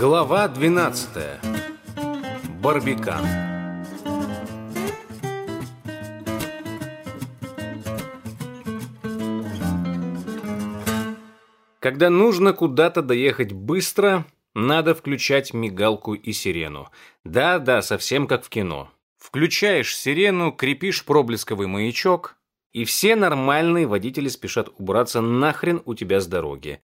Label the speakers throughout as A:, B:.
A: Глава 12. Барбикан. Когда нужно куда-то доехать быстро, надо включать мигалку и сирену. Да-да, совсем как в кино. Включаешь сирену, крепишь проблесковый маячок, и все нормальные водители спешат убраться нахрен у тебя с дороги.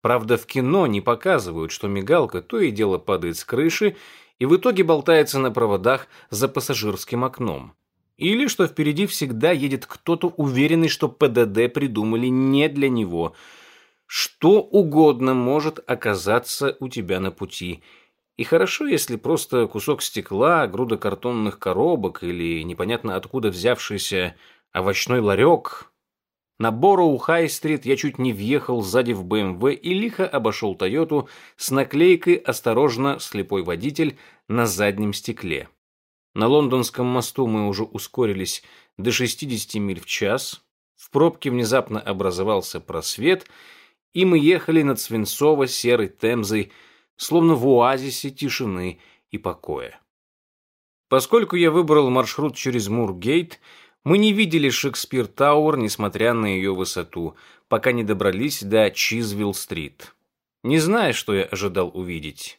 A: Правда, в кино не показывают, что мигалка то и дело падает с крыши и в итоге болтается на проводах за пассажирским окном. Или что впереди всегда едет кто-то уверенный, что ПДД придумали не для него. Что угодно может оказаться у тебя на пути. И хорошо, если просто кусок стекла, груда картонных коробок или непонятно откуда взявшийся овощной ларек на Бороу-Хай-стрит я чуть не въехал сзади в БМВ и лихо обошел Тойоту с наклейкой «Осторожно, слепой водитель» на заднем стекле. На лондонском мосту мы уже ускорились до 60 миль в час. В пробке внезапно образовался просвет, и мы ехали над свинцово-серой Темзой, словно в оазисе тишины и покоя. Поскольку я выбрал маршрут через Мургейт, мы не видели Шекспир Тауэр, несмотря на ее высоту, пока не добрались до Чизвилл-стрит. Не знаю, что я ожидал увидеть.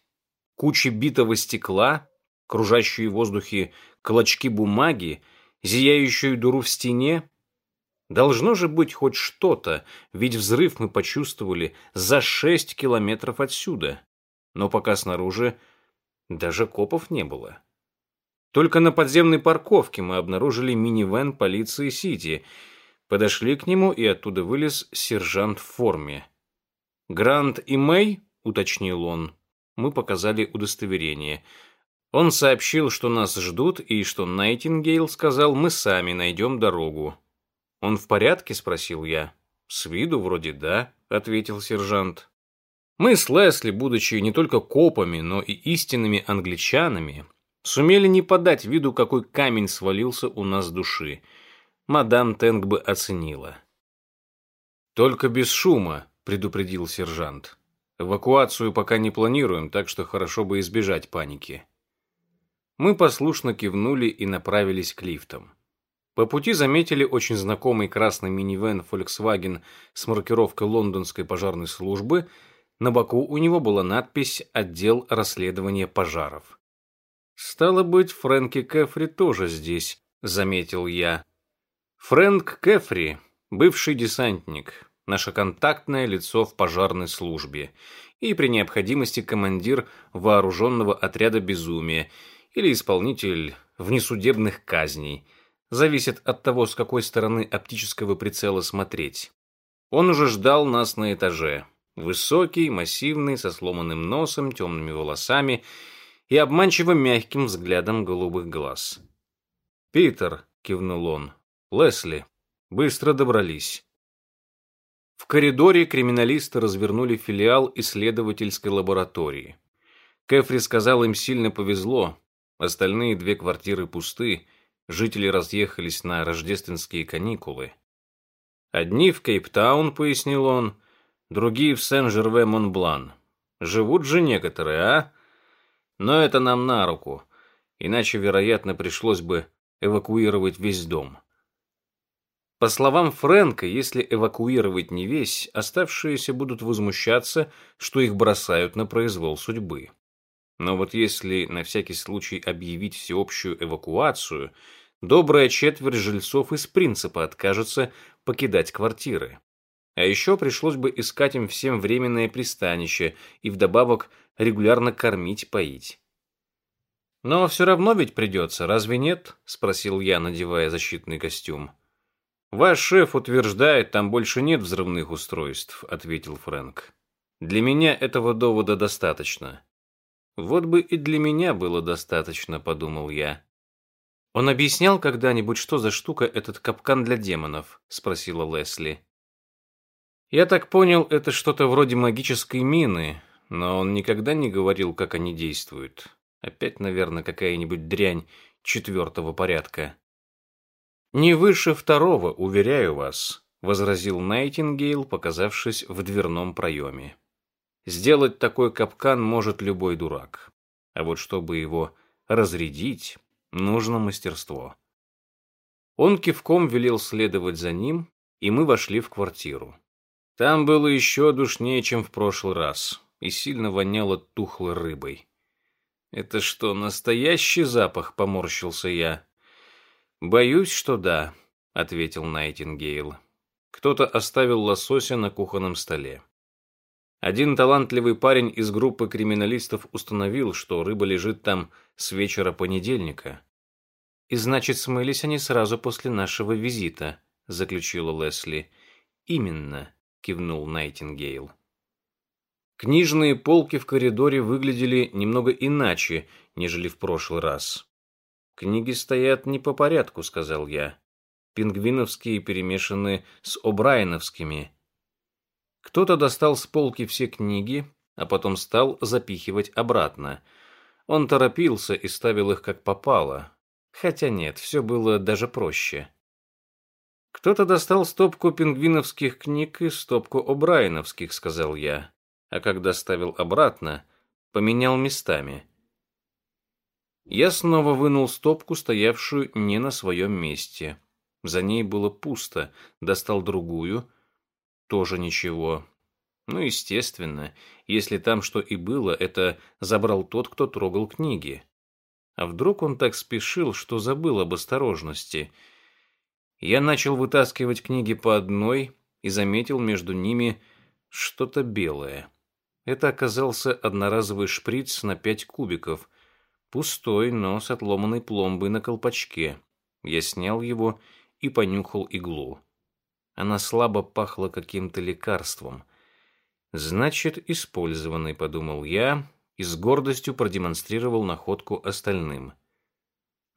A: Кучи битого стекла, кружащие в воздухе клочки бумаги, зияющую дуру в стене. Должно же быть хоть что-то, ведь взрыв мы почувствовали за шесть километров отсюда. Но пока снаружи даже копов не было. Только на подземной парковке мы обнаружили минивэн полиции Сити. Подошли к нему, и оттуда вылез сержант в форме. «Грант и Мэй?» — уточнил он. Мы показали удостоверение. Он сообщил, что нас ждут, и что Найтингейл сказал, мы сами найдем дорогу. «Он в порядке?» — спросил я. «С виду вроде да», — ответил сержант. Мы с Лесли, будучи не только копами, но и истинными англичанами, Сумели не подать виду, какой камень свалился у нас с души. Мадам Тенг бы оценила. «Только без шума», — предупредил сержант. «Эвакуацию пока не планируем, так что хорошо бы избежать паники». Мы послушно кивнули и направились к лифтам. По пути заметили очень знакомый красный минивэн Volkswagen с маркировкой лондонской пожарной службы. На боку у него была надпись «Отдел расследования пожаров». «Стало быть, Фрэнки Кэфри тоже здесь», — заметил я. Фрэнк Кэфри, бывший десантник, наше контактное лицо в пожарной службе и при необходимости командир вооруженного отряда безумия или исполнитель внесудебных казней. Зависит от того, с какой стороны оптического прицела смотреть. Он уже ждал нас на этаже. Высокий, массивный, со сломанным носом, темными волосами — и обманчиво мягким взглядом голубых глаз. «Питер», — кивнул он, — «Лесли, быстро добрались». В коридоре криминалисты развернули филиал исследовательской лаборатории. Кэфри сказал, им сильно повезло, остальные две квартиры пусты, жители разъехались на рождественские каникулы. Одни в Кейптаун, пояснил он, другие в Сен-Жерве-Монблан. Живут же некоторые, а? Но это нам на руку, иначе, вероятно, пришлось бы эвакуировать весь дом. По словам Фрэнка, если эвакуировать не весь, оставшиеся будут возмущаться, что их бросают на произвол судьбы. Но вот если на всякий случай объявить всеобщую эвакуацию, добрая четверть жильцов из принципа откажется покидать квартиры. А еще пришлось бы искать им всем временное пристанище и вдобавок регулярно кормить, поить. «Но все равно ведь придется, разве нет?» – спросил я, надевая защитный костюм. «Ваш шеф утверждает, там больше нет взрывных устройств», – ответил Фрэнк. «Для меня этого довода достаточно». «Вот бы и для меня было достаточно», – подумал я. «Он объяснял когда-нибудь, что за штука этот капкан для демонов?» – спросила Лесли. «Я так понял, это что-то вроде магической мины, но он никогда не говорил, как они действуют. Опять, наверное, какая-нибудь дрянь четвертого порядка. Не выше второго, уверяю вас, возразил Найтингейл, показавшись в дверном проеме. Сделать такой капкан может любой дурак. А вот чтобы его разрядить, нужно мастерство. Он кивком велел следовать за ним, и мы вошли в квартиру. Там было еще душнее, чем в прошлый раз, и сильно воняло тухлой рыбой. «Это что, настоящий запах?» — поморщился я. «Боюсь, что да», — ответил Найтингейл. Кто-то оставил лосося на кухонном столе. Один талантливый парень из группы криминалистов установил, что рыба лежит там с вечера понедельника. «И значит, смылись они сразу после нашего визита», — заключила Лесли. «Именно», — кивнул Найтингейл. Книжные полки в коридоре выглядели немного иначе, нежели в прошлый раз. «Книги стоят не по порядку», — сказал я. «Пингвиновские перемешаны с О'Брайеновскими». Кто-то достал с полки все книги, а потом стал запихивать обратно. Он торопился и ставил их как попало. Хотя нет, все было даже проще. Кто-то достал стопку пингвиновских книг и стопку О'Брайеновских, сказал я. А когда ставил обратно, поменял местами. Я снова вынул стопку, стоявшую не на своем месте. За ней было пусто, достал другую — тоже ничего. Ну, естественно, если там что и было, это забрал тот, кто трогал книги. А вдруг он так спешил, что забыл об осторожности? Я начал вытаскивать книги по одной и заметил между ними что-то белое. Это оказался одноразовый шприц на пять кубиков, пустой, но с отломанной пломбой на колпачке. Я снял его и понюхал иглу. Она слабо пахла каким-то лекарством. Значит, использованный, подумал я и с гордостью продемонстрировал находку остальным.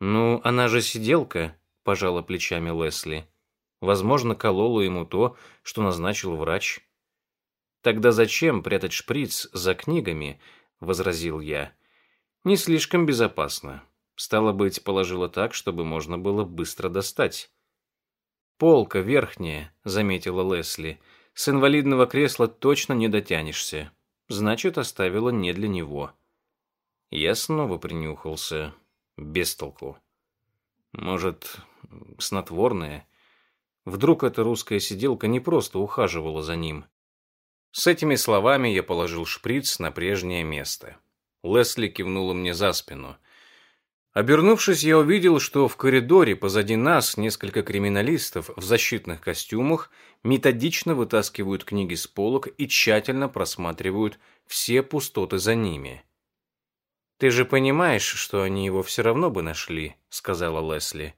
A: Ну, она же сиделка, пожала плечами Лесли. Возможно, колола ему то, что назначил врач. Тогда зачем прятать шприц за книгами, возразил я. Не слишком безопасно. Стало быть, положила так, чтобы можно было быстро достать. «Полка верхняя», — заметила Лесли. «С инвалидного кресла точно не дотянешься. Значит, оставила не для него». Я снова принюхался. Без толку. Может, снотворное? Вдруг эта русская сиделка не просто ухаживала за ним. С этими словами я положил шприц на прежнее место. Лесли кивнула мне за спину — Обернувшись, я увидел, что в коридоре позади нас несколько криминалистов в защитных костюмах методично вытаскивают книги с полок и тщательно просматривают все пустоты за ними. «Ты же понимаешь, что они его все равно бы нашли», — сказала Лесли.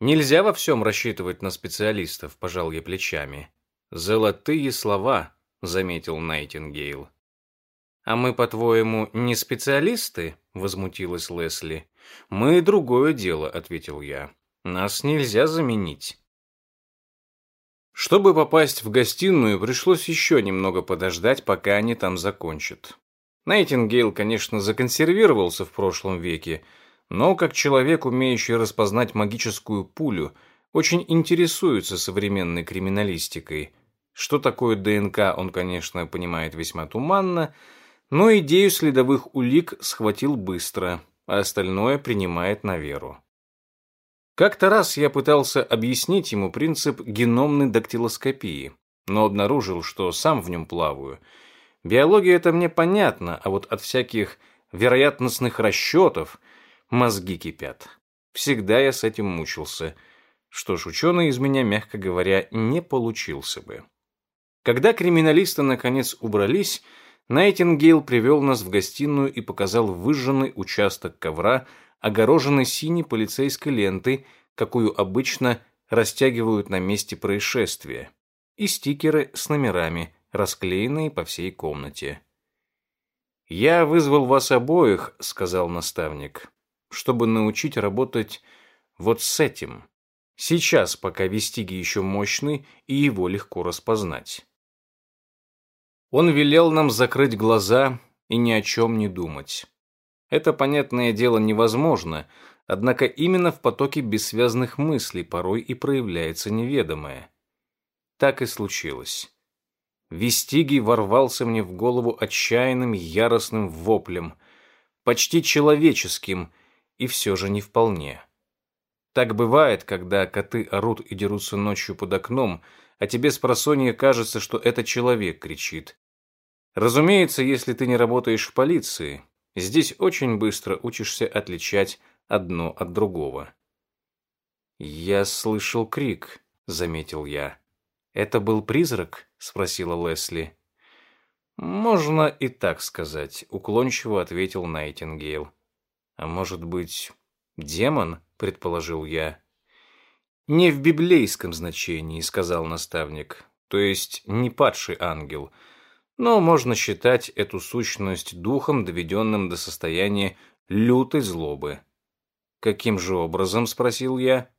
A: «Нельзя во всем рассчитывать на специалистов», — пожал я плечами. «Золотые слова», — заметил Найтингейл. «А мы, по-твоему, не специалисты?» — возмутилась Лесли. «Мы другое дело», — ответил я. «Нас нельзя заменить». Чтобы попасть в гостиную, пришлось еще немного подождать, пока они там закончат. Найтингейл, конечно, законсервировался в прошлом веке, но как человек, умеющий распознать магическую пулю, очень интересуется современной криминалистикой. Что такое ДНК, он, конечно, понимает весьма туманно, но идею следовых улик схватил быстро а остальное принимает на веру. Как-то раз я пытался объяснить ему принцип геномной дактилоскопии, но обнаружил, что сам в нем плаваю. Биология это мне понятно, а вот от всяких вероятностных расчетов мозги кипят. Всегда я с этим мучился. Что ж, ученый из меня, мягко говоря, не получился бы. Когда криминалисты наконец убрались, Найтингейл привел нас в гостиную и показал выжженный участок ковра, огороженный синей полицейской лентой, какую обычно растягивают на месте происшествия, и стикеры с номерами, расклеенные по всей комнате. «Я вызвал вас обоих», — сказал наставник, «чтобы научить работать вот с этим. Сейчас, пока вестиги еще мощный, и его легко распознать». Он велел нам закрыть глаза и ни о чем не думать. Это, понятное дело, невозможно, Однако именно в потоке бессвязных мыслей порой и проявляется неведомое. Так и случилось. Вестигий ворвался мне в голову отчаянным, яростным воплем, почти человеческим, и все же не вполне. Так бывает, когда коты орут и дерутся ночью под окном, а тебе с просонья кажется, что это человек кричит. Разумеется, если ты не работаешь в полиции, здесь очень быстро учишься отличать одно от другого. «Я слышал крик», — заметил я. «Это был призрак?» — спросила Лесли. «Можно и так сказать», — уклончиво ответил Найтингейл. «А может быть, демон?» — предположил я. «Не в библейском значении», — сказал наставник, «то есть не падший ангел, но можно считать эту сущность духом, доведенным до состояния лютой злобы». «Каким же образом?» — спросил я.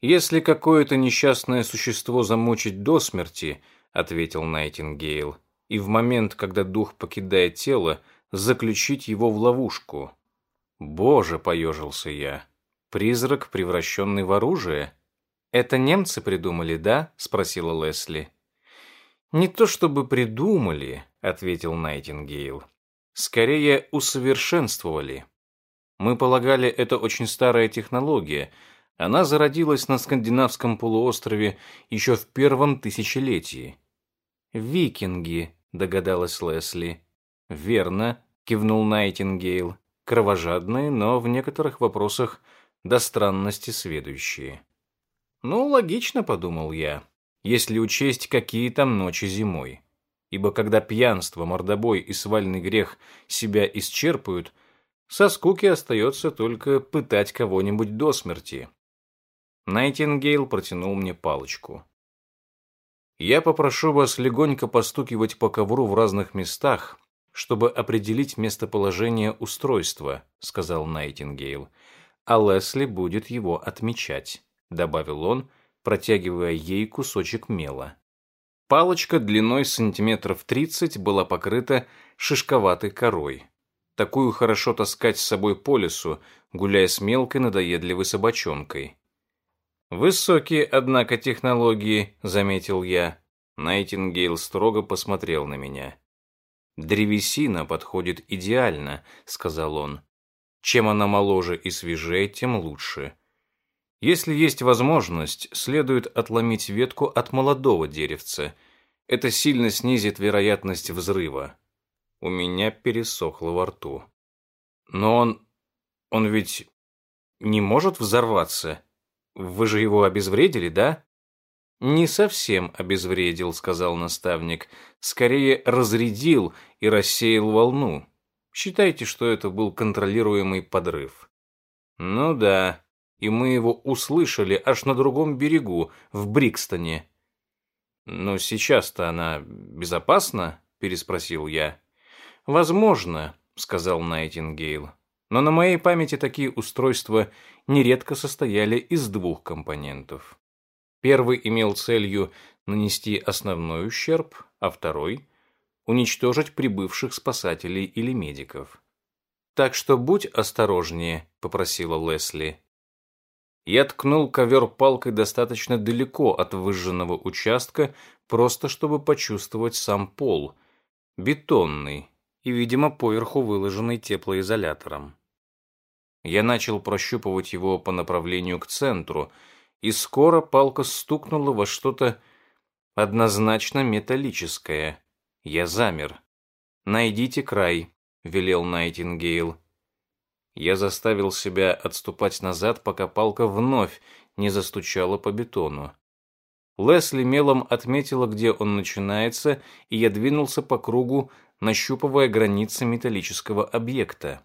A: «Если какое-то несчастное существо замучить до смерти», — ответил Найтингейл, «и в момент, когда дух покидает тело, заключить его в ловушку». «Боже!» — поежился я. «Призрак, превращенный в оружие?» «Это немцы придумали, да?» — спросила Лесли. «Не то чтобы придумали», — ответил Найтингейл. «Скорее усовершенствовали. Мы полагали, это очень старая технология. Она зародилась на скандинавском полуострове еще в первом тысячелетии. «Викинги», — догадалась Лесли. «Верно», — кивнул Найтингейл. «Кровожадные, но в некоторых вопросах до странности сведущие». «Ну, логично», — подумал я, если учесть, какие там ночи зимой. Ибо когда пьянство, мордобой и свальный грех себя исчерпают — со скуки остается только пытать кого-нибудь до смерти. Найтингейл протянул мне палочку. «Я попрошу вас легонько постукивать по ковру в разных местах, чтобы определить местоположение устройства», — сказал Найтингейл. «А Лесли будет его отмечать», — добавил он, протягивая ей кусочек мела. Палочка длиной сантиметров тридцать была покрыта шишковатой корой. Такую хорошо таскать с собой по лесу, гуляя с мелкой надоедливой собачонкой. «Высокие, однако, технологии», — заметил я. Найтингейл строго посмотрел на меня. «Древесина подходит идеально», — сказал он. «Чем она моложе и свежее, тем лучше. Если есть возможность, следует отломить ветку от молодого деревца. Это сильно снизит вероятность взрыва. У меня пересохло во рту. Но он... он ведь не может взорваться. Вы же его обезвредили, да? Не совсем обезвредил, сказал наставник. Скорее разрядил и рассеял волну. Считайте, что это был контролируемый подрыв. Ну да, и мы его услышали аж на другом берегу, в Брикстоне. Но сейчас-то она безопасна? переспросил я. «Возможно», — сказал Найтингейл. «Но на моей памяти такие устройства нередко состояли из двух компонентов. Первый имел целью нанести основной ущерб, а второй — уничтожить прибывших спасателей или медиков. «Так что будь осторожнее», — попросила Лесли. Я ткнул ковер палкой достаточно далеко от выжженного участка, просто чтобы почувствовать сам пол. Бетонный, и, видимо, поверху выложенный теплоизолятором. Я начал прощупывать его по направлению к центру, и скоро палка стукнула во что-то однозначно металлическое. Я замер. «Найдите край», — велел Найтингейл. Я заставил себя отступать назад, пока палка вновь не застучала по бетону. Лесли мелом отметила, где он начинается, и я двинулся по кругу, нащупывая границы металлического объекта.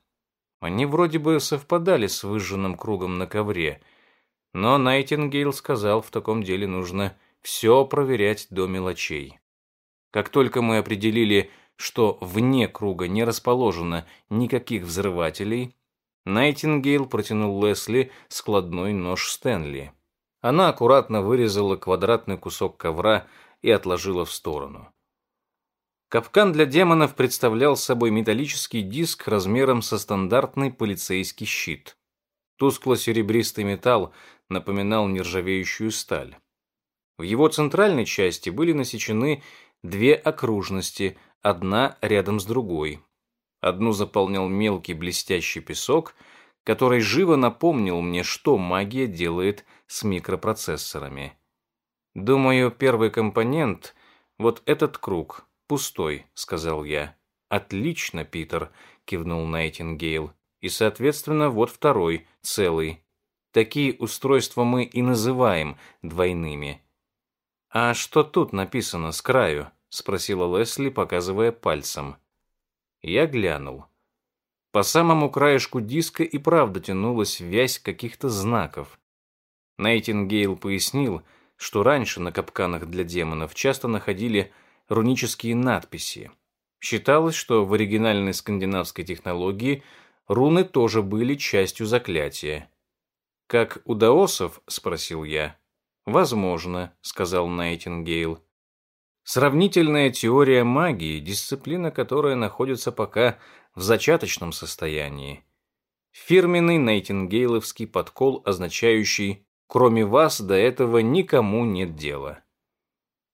A: Они вроде бы совпадали с выжженным кругом на ковре, но Найтингейл сказал, в таком деле нужно все проверять до мелочей. Как только мы определили, что вне круга не расположено никаких взрывателей, Найтингейл протянул Лесли складной нож Стэнли. Она аккуратно вырезала квадратный кусок ковра и отложила в сторону. Капкан для демонов представлял собой металлический диск размером со стандартный полицейский щит. Тускло-серебристый металл напоминал нержавеющую сталь. В его центральной части были насечены две окружности, одна рядом с другой. Одну заполнял мелкий блестящий песок, который живо напомнил мне, что магия делает с микропроцессорами. Думаю, первый компонент — вот этот круг, пустой, сказал я. Отлично, Питер, кивнул Найтингейл. И, соответственно, вот второй, целый. Такие устройства мы и называем двойными. А что тут написано с краю? спросила Лесли, показывая пальцем. Я глянул. По самому краешку диска и правда тянулась вязь каких-то знаков. Найтингейл пояснил, что раньше на капканах для демонов часто находили рунические надписи. Считалось, что в оригинальной скандинавской технологии руны тоже были частью заклятия. «Как у даосов?» – спросил я. «Возможно», – сказал Найтингейл. Сравнительная теория магии – дисциплина, которая находится пока в зачаточном состоянии. Фирменный найтингейловский подкол, означающий Кроме вас до этого никому нет дела.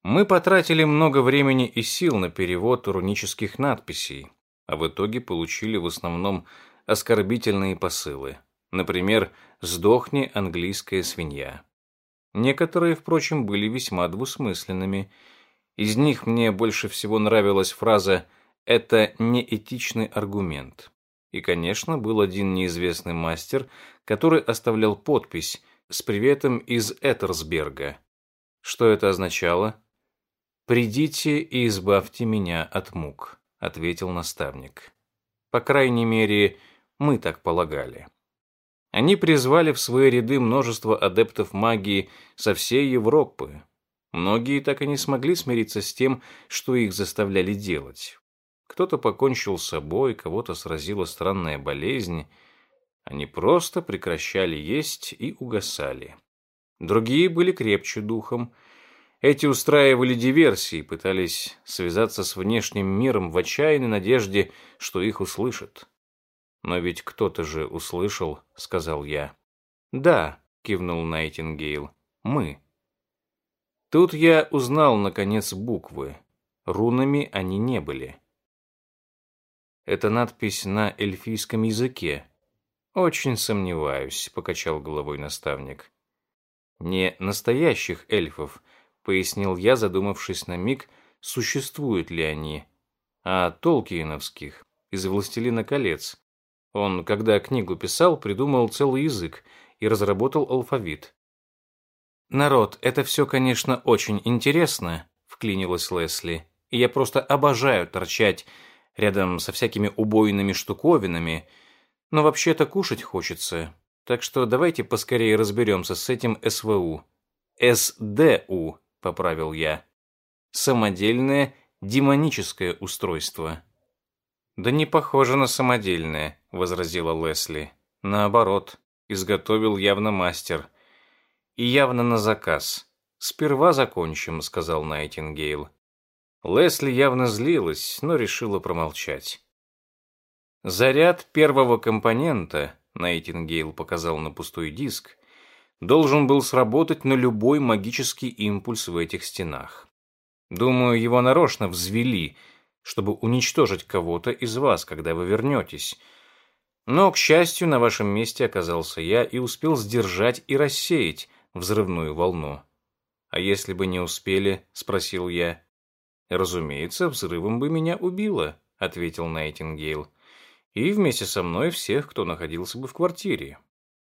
A: Мы потратили много времени и сил на перевод рунических надписей, а в итоге получили в основном оскорбительные посылы. Например, «Сдохни, английская свинья». Некоторые, впрочем, были весьма двусмысленными. Из них мне больше всего нравилась фраза «это неэтичный аргумент». И, конечно, был один неизвестный мастер, который оставлял подпись с приветом из Этерсберга. Что это означало? «Придите и избавьте меня от мук», — ответил наставник. По крайней мере, мы так полагали. Они призвали в свои ряды множество адептов магии со всей Европы. Многие так и не смогли смириться с тем, что их заставляли делать. Кто-то покончил с собой, кого-то сразила странная болезнь, они просто прекращали есть и угасали. Другие были крепче духом. Эти устраивали диверсии, пытались связаться с внешним миром в отчаянной надежде, что их услышат. «Но ведь кто-то же услышал», — сказал я. «Да», — кивнул Найтингейл, — «мы». Тут я узнал, наконец, буквы. Рунами они не были. Это надпись на эльфийском языке, «Очень сомневаюсь», — покачал головой наставник. «Не настоящих эльфов», — пояснил я, задумавшись на миг, существуют ли они, а толкиеновских, из «Властелина колец». Он, когда книгу писал, придумал целый язык и разработал алфавит. «Народ, это все, конечно, очень интересно», — вклинилась Лесли, «и я просто обожаю торчать рядом со всякими убойными штуковинами», но вообще-то кушать хочется. Так что давайте поскорее разберемся с этим СВУ. СДУ, поправил я. Самодельное демоническое устройство. Да не похоже на самодельное, возразила Лесли. Наоборот, изготовил явно мастер. И явно на заказ. Сперва закончим, сказал Найтингейл. Лесли явно злилась, но решила промолчать. Заряд первого компонента, Найтингейл показал на пустой диск, должен был сработать на любой магический импульс в этих стенах. Думаю, его нарочно взвели, чтобы уничтожить кого-то из вас, когда вы вернетесь. Но, к счастью, на вашем месте оказался я и успел сдержать и рассеять взрывную волну. «А если бы не успели?» — спросил я. «Разумеется, взрывом бы меня убило», — ответил Найтингейл и вместе со мной всех, кто находился бы в квартире.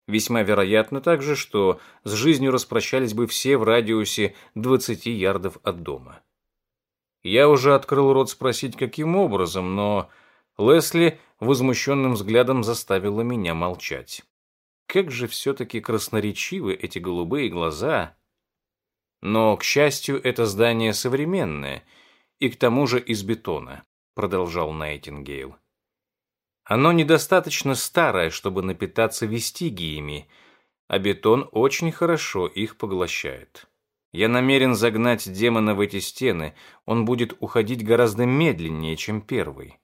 A: Весьма вероятно также, что с жизнью распрощались бы все в радиусе 20 ярдов от дома. Я уже открыл рот спросить, каким образом, но Лесли возмущенным взглядом заставила меня молчать. Как же все-таки красноречивы эти голубые глаза. Но, к счастью, это здание современное и к тому же из бетона, продолжал Найтингейл. Оно недостаточно старое, чтобы напитаться вестигиями, а бетон очень хорошо их поглощает. Я намерен загнать демона в эти стены, он будет уходить гораздо медленнее, чем первый.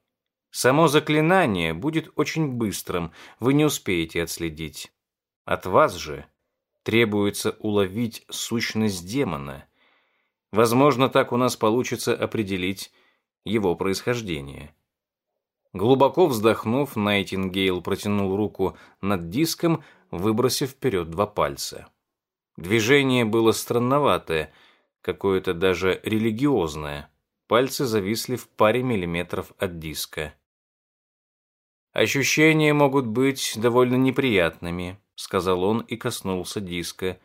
A: Само заклинание будет очень быстрым, вы не успеете отследить. От вас же требуется уловить сущность демона. Возможно, так у нас получится определить его происхождение. Глубоко вздохнув, Найтингейл протянул руку над диском, выбросив вперед два пальца. Движение было странноватое, какое-то даже религиозное. Пальцы зависли в паре миллиметров от диска. «Ощущения могут быть довольно неприятными», — сказал он и коснулся диска.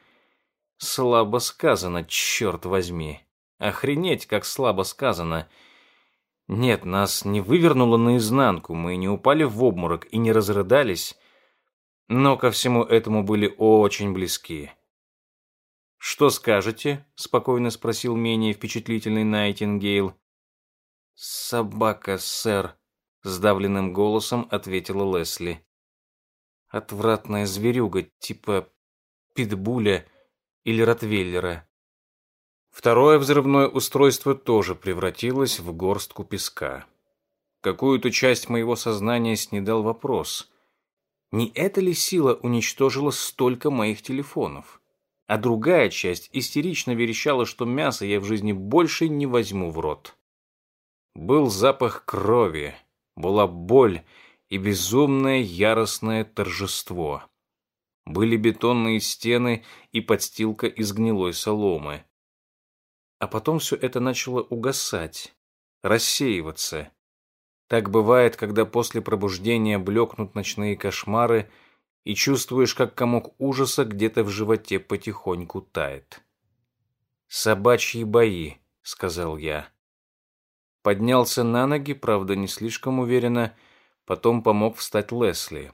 A: «Слабо сказано, черт возьми. Охренеть, как слабо сказано. Нет, нас не вывернуло наизнанку, мы не упали в обморок и не разрыдались, но ко всему этому были очень близки». «Что скажете?» — спокойно спросил менее впечатлительный Найтингейл. «Собака, сэр», — сдавленным голосом ответила Лесли. «Отвратная зверюга, типа питбуля или ротвейлера». Второе взрывное устройство тоже превратилось в горстку песка. Какую-то часть моего сознания снедал вопрос. Не эта ли сила уничтожила столько моих телефонов? А другая часть истерично верещала, что мясо я в жизни больше не возьму в рот. Был запах крови, была боль и безумное яростное торжество. Были бетонные стены и подстилка из гнилой соломы. А потом все это начало угасать, рассеиваться. Так бывает, когда после пробуждения блекнут ночные кошмары – и чувствуешь, как комок ужаса где-то в животе потихоньку тает. «Собачьи бои», — сказал я. Поднялся на ноги, правда, не слишком уверенно, потом помог встать Лесли.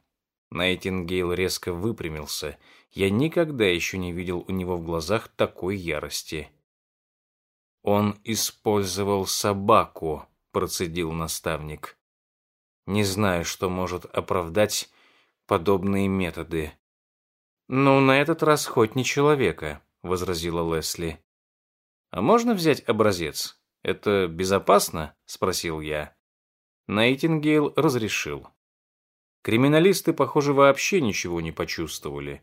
A: Найтингейл резко выпрямился. Я никогда еще не видел у него в глазах такой ярости. «Он использовал собаку», — процедил наставник. «Не знаю, что может оправдать подобные методы. «Ну, на этот раз хоть не человека», — возразила Лесли. «А можно взять образец? Это безопасно?» — спросил я. Найтингейл разрешил. Криминалисты, похоже, вообще ничего не почувствовали.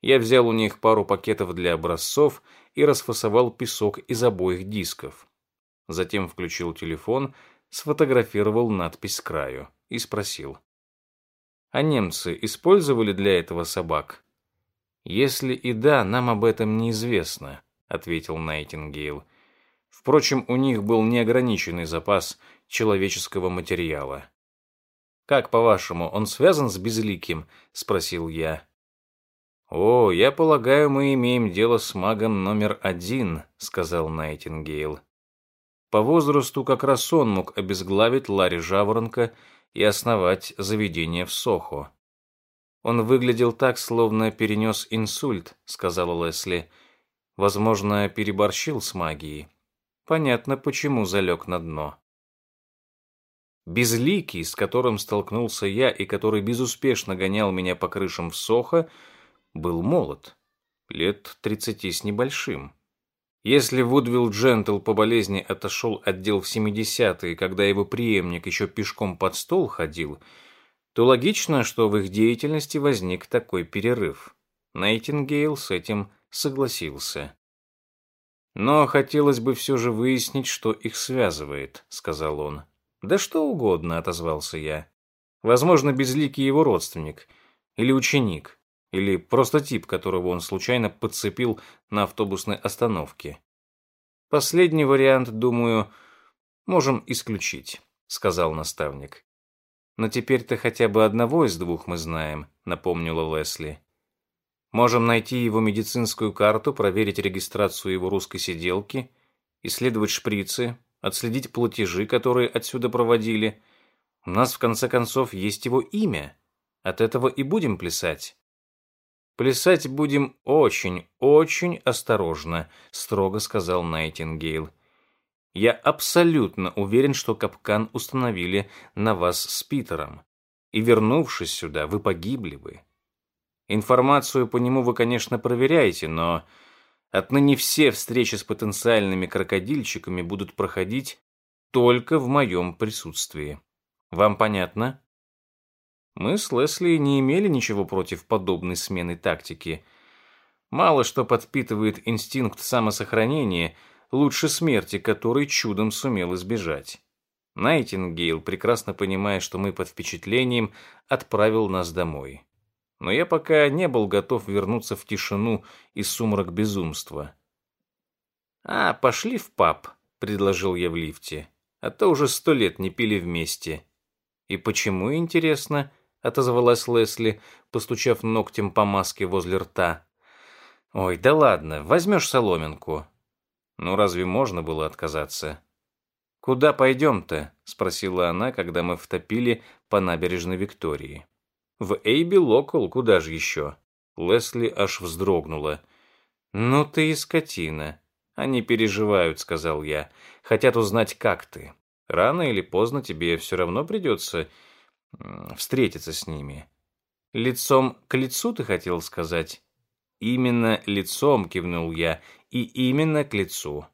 A: Я взял у них пару пакетов для образцов и расфасовал песок из обоих дисков. Затем включил телефон, сфотографировал надпись с краю и спросил. А немцы использовали для этого собак? Если и да, нам об этом неизвестно, ответил Найтингейл. Впрочем, у них был неограниченный запас человеческого материала. Как, по-вашему, он связан с безликим? спросил я. О, я полагаю, мы имеем дело с магом номер один, сказал Найтингейл. По возрасту как раз он мог обезглавить Ларри Жаворонка и основать заведение в Сохо. Он выглядел так, словно перенес инсульт, сказала Лесли. Возможно, переборщил с магией. Понятно, почему залег на дно. Безликий, с которым столкнулся я и который безуспешно гонял меня по крышам в Сохо, был молод, лет тридцати с небольшим. Если Вудвилл Джентл по болезни отошел от дел в 70-е, когда его преемник еще пешком под стол ходил, то логично, что в их деятельности возник такой перерыв. Найтингейл с этим согласился. «Но хотелось бы все же выяснить, что их связывает», — сказал он. «Да что угодно», — отозвался я. «Возможно, безликий его родственник. Или ученик. Или просто тип, которого он случайно подцепил на автобусной остановке. Последний вариант, думаю, можем исключить, сказал наставник. Но теперь-то хотя бы одного из двух мы знаем, напомнила Лесли. Можем найти его медицинскую карту, проверить регистрацию его русской сиделки, исследовать шприцы, отследить платежи, которые отсюда проводили. У нас, в конце концов, есть его имя. От этого и будем плясать. «Плясать будем очень, очень осторожно», — строго сказал Найтингейл. «Я абсолютно уверен, что капкан установили на вас с Питером. И, вернувшись сюда, вы погибли бы. Информацию по нему вы, конечно, проверяете, но отныне все встречи с потенциальными крокодильчиками будут проходить только в моем присутствии. Вам понятно?» Мы с Лесли не имели ничего против подобной смены тактики. Мало что подпитывает инстинкт самосохранения лучше смерти, который чудом сумел избежать. Найтингейл, прекрасно понимая, что мы под впечатлением, отправил нас домой. Но я пока не был готов вернуться в тишину и сумрак безумства. «А, пошли в паб», — предложил я в лифте. «А то уже сто лет не пили вместе». «И почему, интересно?» — отозвалась Лесли, постучав ногтем по маске возле рта. «Ой, да ладно, возьмешь соломинку». «Ну, разве можно было отказаться?» «Куда пойдем-то?» — спросила она, когда мы втопили по набережной Виктории. «В Эйби Локал, куда же еще?» Лесли аж вздрогнула. «Ну ты и скотина. Они переживают», — сказал я. «Хотят узнать, как ты. Рано или поздно тебе все равно придется встретиться с ними. Лицом к лицу ты хотел сказать? Именно лицом кивнул я, и именно к лицу.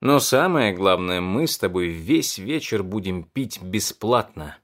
A: Но самое главное, мы с тобой весь вечер будем пить бесплатно.